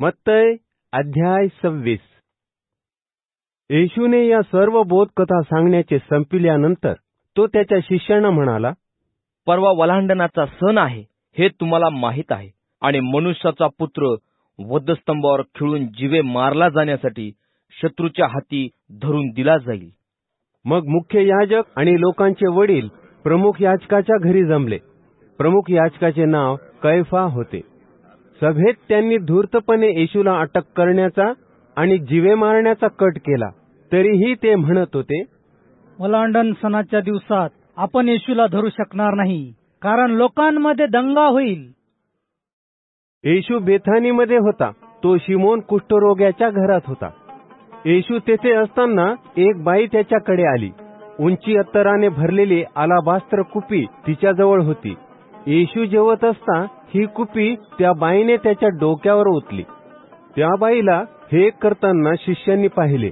मत्तय अध्याय सव्वीस. येशूने या सर्व बोधकथा सांगण्याचे संपिल्यानंतर तो त्याच्या शिष्यांना म्हणाला परवा वलांडनाचा सण आहे हे तुम्हाला माहीत आहे. आणि मनुष्याचा पुत्र वधस्तंभावर खिळून जिवे मारला जाण्यासाठी शत्रूच्या हाती धरून दिला जाईल. मग मुख्य याजक आणि लोकांचे वडील प्रमुख याचकाच्या घरी जमले. प्रमुख याचकाचे नाव कैफा होते. सभेत त्यांनी धूर्तपणे येशूला अटक करण्याचा आणि जिवे मारण्याचा कट केला. तरीही ते म्हणत होते ओलांडन सणाच्या दिवसात आपण येशूला धरू शकणार नाही कारण लोकांमध्ये दंगा होईल. येशू बेथानीमध्ये होता. तो शिमोन कुष्ठरोग्याच्या घरात होता. येशू तेथे असताना एक बाई त्याच्याकडे आली. उंची अत्तराने भरलेली आलाबास्त्र कुपी तिच्याजवळ होती. येशू जेवत असता ही कुपी त्या बाईने त्याच्या डोक्यावर ओतली. त्या बाईला हे करताना शिष्यांनी पाहिले.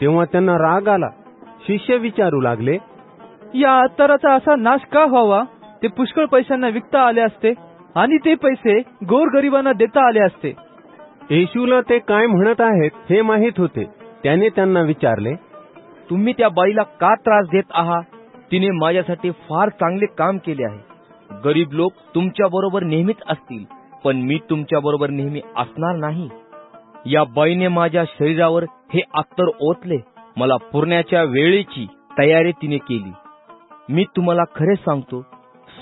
तेव्हा त्यांना राग आला. शिष्य विचारू लागले या अत्तराचा असा नाश का व्हावा? ते पुष्कळ पैशांना विकता आले असते आणि ते पैसे गोरगरिबांना देता आले असते. येशूला ते काय म्हणत आहेत हे माहीत होते. त्याने त्यांना विचारले तुम्ही त्या बाईला का त्रास देत आहात? तिने माझ्यासाठी फार चांगले काम केले आहे. गरीब लोक तुमच्या बरोबर नेहमीच असतील पण मी तुमच्या बरोबर नेहमी असणार नाही. या बाईने माझ्या शरीरावर हे अत्तर ओतले मला पुरण्याच्या वेळेची तयारी तिने केली. मी तुम्हाला खरे सांगतो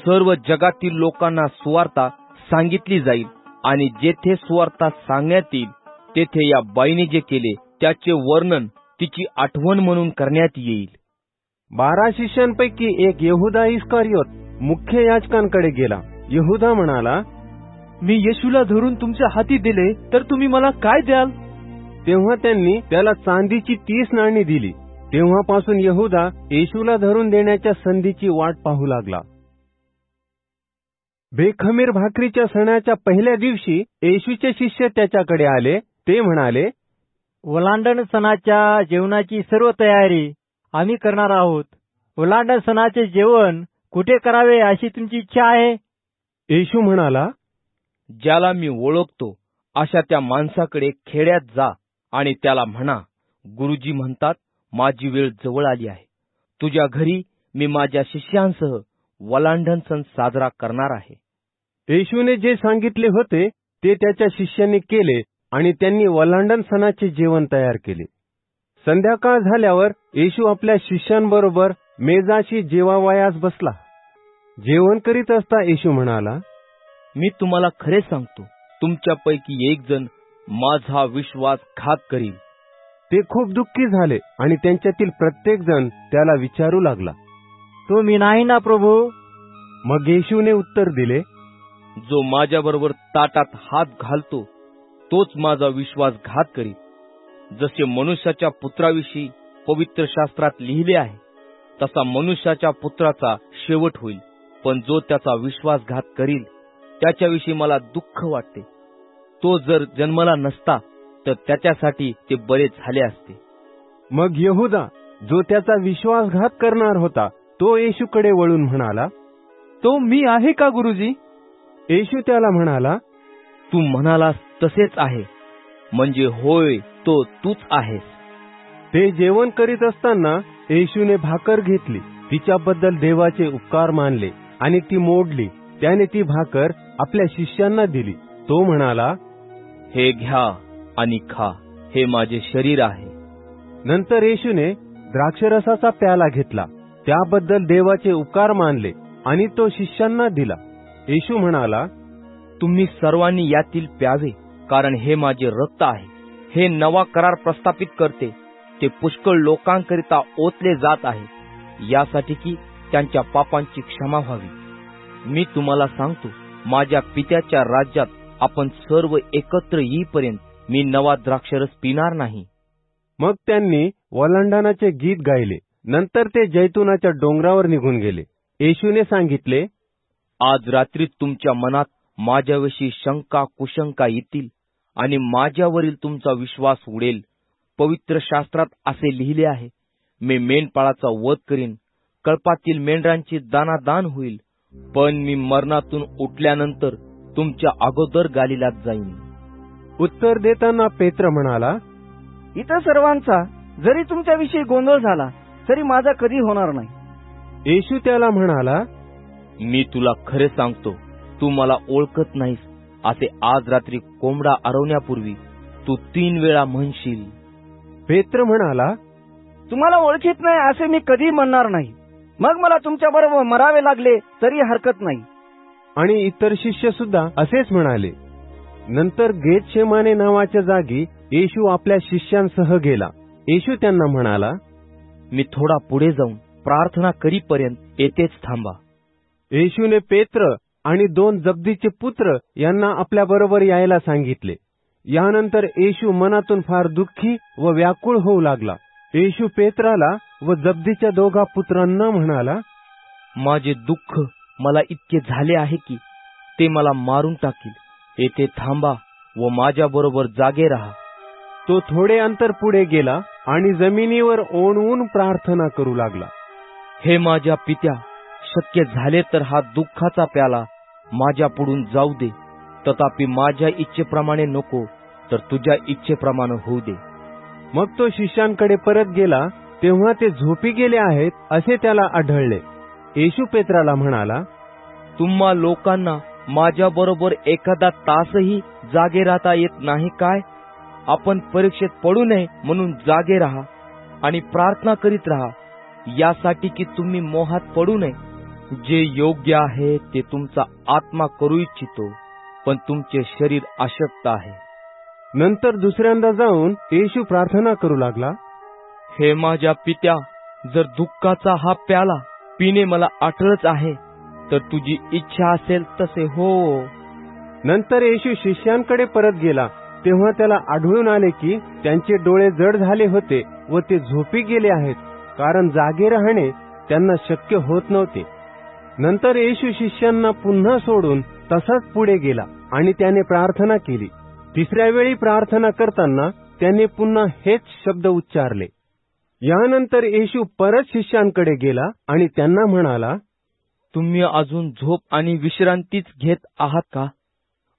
सर्व जगातील लोकांना सुवार्ता सांगितली जाईल आणि जेथे सुवार्ता सांगण्यात येईल तेथे या बाईने जे केले त्याचे वर्णन तिची आठवण म्हणून करण्यात येईल. बारा शिष्यांपैकी एक येहुदा इस्कारियोत मुख्य याचकांकडे गेला. यहुदा म्हणाला मी येशूला धरून तुमच्या हाती दिले तर तुम्ही मला काय द्याल? तेव्हा त्यांनी त्याला चांदीची तीस नाणी दिली. तेव्हापासून यहुदा येशूला धरून देण्याच्या संधीची वाट पाहू लागला. बेखमीर भाकरीच्या सणाच्या पहिल्या दिवशी येशूचे शिष्य त्याच्याकडे आले. ते म्हणाले ओलांडण सणाच्या जेवणाची सर्व तयारी आम्ही करणार आहोत. ओलांडण सणाचे जेवण कुठे करावे अशी तुमची इच्छा आहे? येशू म्हणाला ज्याला मी ओळखतो अशा त्या माणसाकडे खेड्यात जा आणि त्याला म्हणा गुरुजी म्हणतात माझी वेळ जवळ आली आहे. तुझ्या घरी मी माझ्या शिष्यांसह वलांडन सण साजरा करणार आहे. येशूने जे सांगितले होते ते त्याच्या शिष्यांनी केले आणि त्यांनी वलांडन सणाचे जेवण तयार केले. संध्याकाळ झाल्यावर येशू आपल्या शिष्यांबरोबर मेजाशी जेवावयास बसला. जेवण करीत असता येशू म्हणाला मी तुम्हाला खरे सांगतो तुमच्यापैकी एक जण माझा विश्वासघात करील. ते खूप दुःखी झाले आणि त्यांच्यातील प्रत्येक जण त्याला विचारू लागला. तो मी नाही ना प्रभू? मग येशूने उत्तर दिले जो माझ्याबरोबर ताटात हात घालतो तोच माझा विश्वासघात करीत जसे मनुष्याच्या पुत्राविषयी पवित्र शास्त्रात लिहिले आहे तसा मनुष्याच्या पुत्राचा शेवट होईल. पण जो त्याचा विश्वासघात करील त्याच्याविषयी मला दुःख वाटते. तो जर जन्मला नसता तर त्याच्यासाठी ते बरे झाले असते. मग यहुदा जो त्याचा विश्वासघात करणार होता तो येशूकडे वळून म्हणाला तो मी आहे का गुरुजी? येशू त्याला म्हणाला तू म्हणालास तसेच आहे. म्हणजे होय तो तूच आहेस ते जेवण करीत असताना येशूने भाकर घेतली. तिच्याबद्दल देवाचे उपकार मानले. आणि ती मोडली. त्याने ती भाकर आपल्या शिष्यांना दिली. तो म्हणाला हे घ्या आणि खा. हे माझे शरीर आहे. नंतर येशूने द्राक्षरसाचा प्याला घेतला. त्याबद्दल देवाचे उपकार मानले आणि तो शिष्यांना दिला. येशू म्हणाला तुम्ही सर्वांनी यातील प्यावे कारण हे माझे रक्त आहे. हे नवा करार प्रस्थापित करते. ते पुष्कळ लोकांकरिता ओतले जात आहे. यासाठी की त्यांच्या पापांची क्षमा व्हावी. मी तुम्हाला सांगतो माझ्या पित्याच्या राज्यात आपण सर्व एकत्र येईपर्यंत मी नवा द्राक्षरस पिणार नाही. मग त्यांनी वलांडणाचे गीत गायले. नंतर ते जैतुनाच्या डोंगरावर निघून गेले. येशूने सांगितले आज रात्री तुमच्या मनात माझ्याविषयी शंका कुशंका येतील आणि माझ्यावरील तुमचा विश्वास उडेल. पवित्र शास्त्रात असे लिहिले आहे मी मेंढपाळाचा वध करीन कळपातील मेंढरांची दानादान होईल. पण मी मरणातून उठल्यानंतर तुमच्या अगोदर गालीलात जाईन. उत्तर देताना पेत्र म्हणाला इतर सर्वांचा जरी तुमच्याविषयी गोंधळ झाला तरी माझा कधी होणार नाही. येशू त्याला म्हणाला मी तुला खरे सांगतो तू मला ओळखत नाहीस असे आज रात्री कोंबडा अरवण्यापूर्वी तू तीन वेळा म्हणशील. पेत्र म्हणाला तुम्हाला ओळखीत नाही असे मी कधी म्हणणार नाही. मग मला तुमच्या बरोबर मरावे लागले तरी हरकत नाही. आणि इतर शिष्य सुद्धा असेच म्हणाले नंतर गेतशेमाने नावाच्या जागी येशू आपल्या शिष्यांसह गेला. येशू त्यांना म्हणाला मी थोडा पुढे जाऊन प्रार्थना करीपर्यंत येथेच थांबा. येशूने पेत्र आणि दोन जब्दीचे पुत्र यांना आपल्या बरोबर यायला सांगितले. यानंतर येशू मनातून फार दुःखी व व्याकुळ होऊ लागला. येशू पेत्राला व जब्दीच्या दोघा पुत्रांना म्हणाला माझे दुःख मला इतके झाले आहे की ते मला मारून टाकील. येथे थांबा व माझ्या बरोबर जागे राहा. तो थोडे अंतर पुढे गेला आणि जमिनीवर ओणवून प्रार्थना करू लागला. हे माझ्या पित्या शक्य झाले तर हा दुःखाचा प्याला. माझ्या पुढून जाऊ दे. तथापि माझ्या इच्छेप्रमाणे नको तर तुझ्या इच्छेप्रमाणे होऊ दे. मग तो शिष्यांकडे परत गेला तेव्हा ते झोपी गेले आहेत असे त्याला आढळले. येशू पेत्राला म्हणाला तुम्हा लोकांना माझ्या बरोबर एखादा तासही जागे राहता येत नाही काय? आपण परीक्षेत पडू नये म्हणून जागे राहा आणि प्रार्थना करीत राहा. यासाठी की तुम्ही मोहात पडू नये. जे योग्य आहे ते तुमचा आत्मा करू इच्छितो पण तुमचे शरीर अशक्त आहे. नंतर दुसऱ्यांदा जाऊन येशू प्रार्थना करू लागला. हे माझ्या पित्या जर दुःखाचा हा प्याला पिणे मला आठळच आहे तर तुझी इच्छा असेल तसे हो. नंतर येशू शिष्यांकडे परत गेला. तेव्हा त्याला आढळून आले की त्यांचे डोळे जड झाले होते व ते झोपी गेले आहेत कारण जागे राहणे त्यांना शक्य होत नव्हते. नंतर येशू शिष्यांना पुन्हा सोडून तसाच पुढे गेला आणि त्याने प्रार्थना केली. तिसऱ्या वेळी प्रार्थना करताना त्याने पुन्हा हेच शब्द उच्चारले. यानंतर येशू परत शिष्यांकडे गेला आणि त्यांना म्हणाला तुम्ही अजून झोप आणि विश्रांतीच घेत आहात का?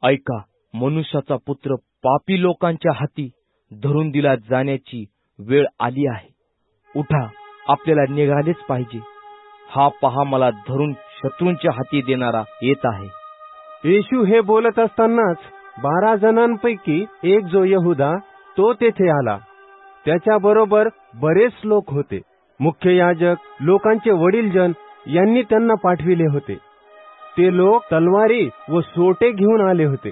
ऐका मनुष्याचा पुत्र पापी लोकांच्या हाती धरून दिला जाण्याची वेळ आली आहे. उठा आपल्याला निघालेच पाहिजे. हा पहा मला धरून शत्रूंच्या हाती देणारा येत आहे. येशू हे बोलत असतानाच बारा जणांपैकी एक जो यहुदा तो तेथे आला. त्याच्या बरोबर बरेच लोक होते. मुख्य याजक लोकांचे वडीलजन यांनी त्यांना पाठविले होते. ते लोक तलवारी व सोटे घेऊन आले होते.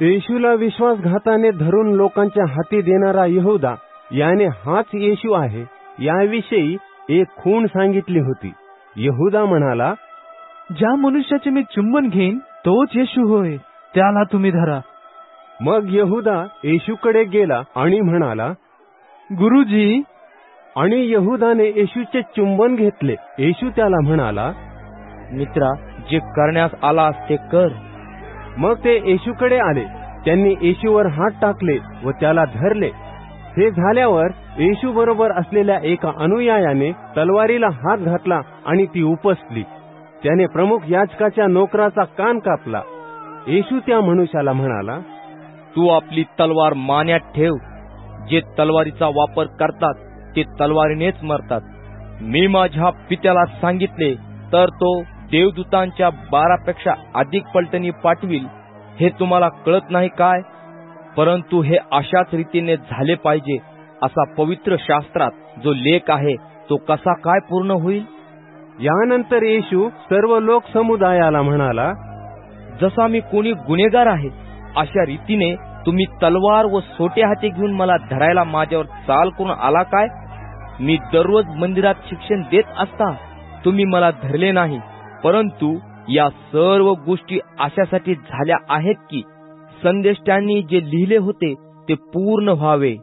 येशूला विश्वासघाताने धरून लोकांच्या हाती देणारा यहुदा याने हाच येशू आहे याविषयी एक खूण सांगितली होती. यहुदा म्हणाला ज्या मनुष्याचे मी चुंबन घेईन तोच येशू होय. त्याला तुम्ही धरा. मग यहुदा येशूकडे गेला आणि म्हणाला गुरुजी आणि यहुदाने येशूचे चुंबन घेतले. येशू त्याला म्हणाला मित्रा जे करण्यास आलास ते कर. मग ते येशूकडे आले. त्यांनी येशूवर हात टाकले व त्याला धरले. हे झाल्यावर येशू बरोबर असलेल्या एका अनुयायाने तलवारीला हात घातला आणि ती उपसली त्याने प्रमुख याचकाच्या नोकराचा कान कापला. येशू त्या मनुष्याला म्हणाला तू आपली तलवार मान्यात ठेव. जे तलवारीचा वापर करतात ते तलवारीनेच मरतात. मी माझ्या पित्याला सांगितले तर तो देवदूतांच्या बारापेक्षा अधिक पलटणी पाठविल. हे तुम्हाला कळत नाही काय? परंतु हे अशाच रीतीने झाले पाहिजे असा पवित्र शास्त्रात जो लेख आहे तो कसा काय पूर्ण होईल? यानंतर येशू सर्व लोक समुदायाला म्हणाला जसा मी कोणी गुन्हेगार आहे अशा रीतीने तुम्ही तलवार व सोटे हाती घेऊन मला धरायला माझ्यावर चाल करून आला काय? मी दररोज मंदिरात शिक्षण देत असता तुम्ही मला धरले नाही परंतु या सर्व गोष्टी अशासाठी झाल्या आहेत की संदेष्टांनी जे लिहिले होते ते पूर्ण व्हावे.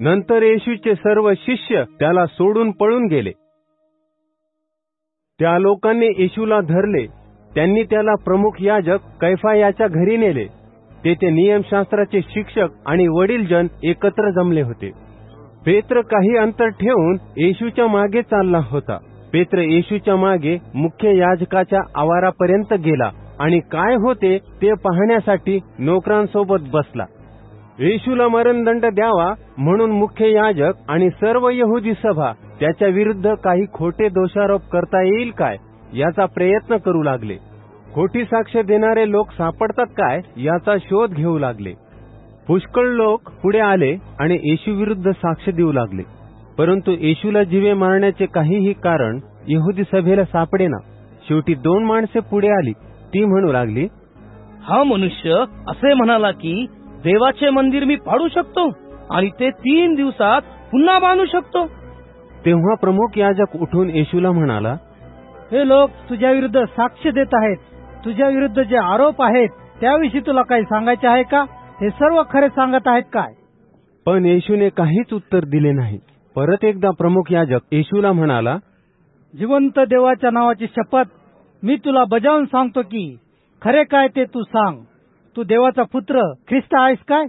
नंतर येशूचे सर्व शिष्य त्याला सोडून पळून गेले. त्या लोकांनी येशूला धरले. त्यांनी त्याला प्रमुख याजक कैफा याच्या घरी नेले. तेथे नियमशास्त्राचे शिक्षक आणि वडीलजन एकत्र जमले होते. पेत्र काही अंतर ठेवून येशूच्या मागे चालला होता. पेत्र येशूच्या मागे मुख्य याजकाच्या आवारापर्यंत गेला आणि काय होते ते पाहण्यासाठी नोकरांसोबत बसला. येशूला मरणदंड द्यावा म्हणून मुख्य याजक आणि सर्व यहुदी सभा त्याच्या विरुद्ध काही खोटे दोषारोप करता येईल काय? याचा प्रयत्न करू लागले. खोटी साक्ष देणारे लोक सापडतात काय याचा शोध घेऊ लागले. पुष्कळ लोक पुढे आले आणि येशू विरुद्ध साक्ष देऊ लागले. परंतु येशूला जीवे मारण्याचे काहीही कारण यहुदी सभेला सापडेना. शेवटी दोन माणसे पुढे आली. ती म्हणू लागली हा मनुष्य असे म्हणाला की देवाचे मंदिर मी पाडू शकतो आणि ते तीन दिवसात पुन्हा बांधू शकतो. तेव्हा प्रमुख याजक उठून येशूला म्हणाला हे लोक तुझ्या विरुद्ध साक्ष देत आहेत. तुझ्या विरुद्ध जे आरोप आहेत त्याविषयी तुला काही सांगायचे आहे का? हे सर्व खरे सांगत आहेत काय? पण येशूने काहीच उत्तर दिले नाही. परत एकदा प्रमुख याजक येशूला म्हणाला जिवंत देवाच्या नावाची शपथ मी तुला बजावून सांगतो की खरे काय ते तू सांग. तू देवाचा पुत्र ख्रिस्त आहेस काय?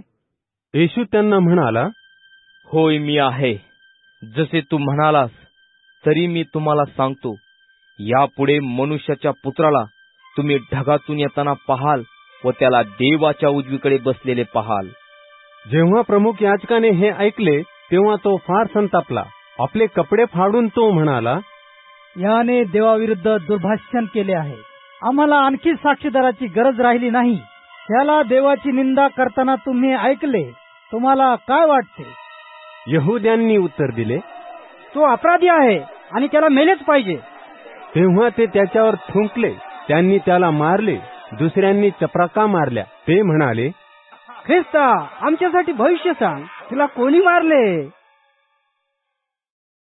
येशू त्यांना म्हणाला होय मी आहे. जसे तू म्हणालास तरी मी तुम्हाला सांगतो. यापुढे मनुष्याच्या पुत्राला तुम्ही ढगातून येताना पाहाल व त्याला देवाच्या उजवीकडे बसलेले पाहाल. जेव्हा प्रमुख याचकाने हे ऐकले तेव्हा तो फार संतापला. आपले कपडे फाडून तो म्हणाला याने देवाविरुद्ध दुर्भाषण केले आहे. आम्हाला आणखी साक्षीदाराची गरज राहिली नाही. त्याला देवाची निंदा करताना तुम्ही ऐकले तुम्हाला काय वाटते? यहुद्यांनी उत्तर दिले तो अपराधी आहे आणि त्याला मेलेच पाहिजे. तेव्हा ते त्याच्यावर थुंकले. त्यांनी त्याला मारले. दुसऱ्यांनी चपराका मारल्या. ते म्हणाले ख्रिस्ता आमच्यासाठी भविष्य सांग. तुला कोणी मारले?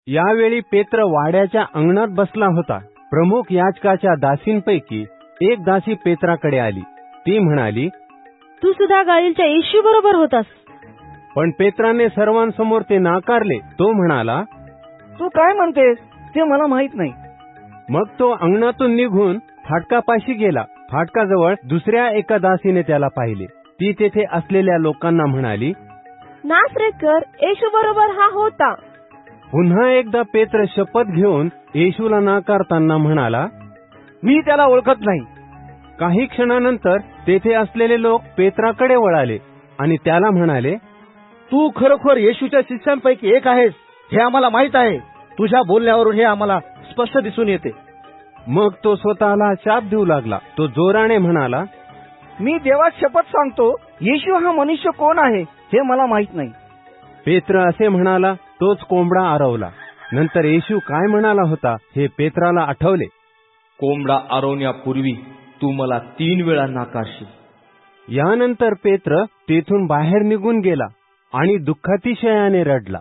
यावेळी पेत्र वाड्याच्या अंगणात बसला होता. प्रमुख याचकाच्या दासींपैकी एक दासी पेत्राकडे आली. ती म्हणाली तू सुद्धा गालिलच्या येशू बरोबर होतास. पण पेत्राने सर्वांसमोर ते नाकारले. तो म्हणाला तू काय म्हणतेस? ते मला माहीत नाही. मग तो अंगणातून निघून फाटकापाशी गेला. फाटकाजवळ दुसऱ्या एका दासीने त्याला पाहिले. ती तेथे असलेल्या लोकांना म्हणाली नासरेकर येशू बरोबर हा होता. पुन्हा एकदा पेत्र शपथ घेऊन येशूला नाकारताना म्हणाला मी त्याला ओळखत नाही. काही क्षणानंतर तेथे असलेले लोक पेत्राकडे वळाले आणि त्याला म्हणाले तू खरोखर येशूच्या शिष्यांपैकी एक आहेस हे आम्हाला माहीत आहे. तुझ्या बोलण्यावरून हे आम्हाला स्पष्ट दिसून येते. मग तो स्वतःला शाप देऊ लागला. तो जोराने म्हणाला मी देवात शपथ सांगतो येशू हा मनुष्य कोण आहे हे मला माहीत नाही. पेत्र असे म्हणाला तोच कोंबडा आरवला. नंतर येशू काय म्हणाला होता हे पेत्राला आठवले. कोंबडा आरवण्यापूर्वी तू मला तीन वेळा नाकारशील. यानंतर पेत्र तेथून बाहेर निघून गेला आणि दुःखातिशयाने रडला.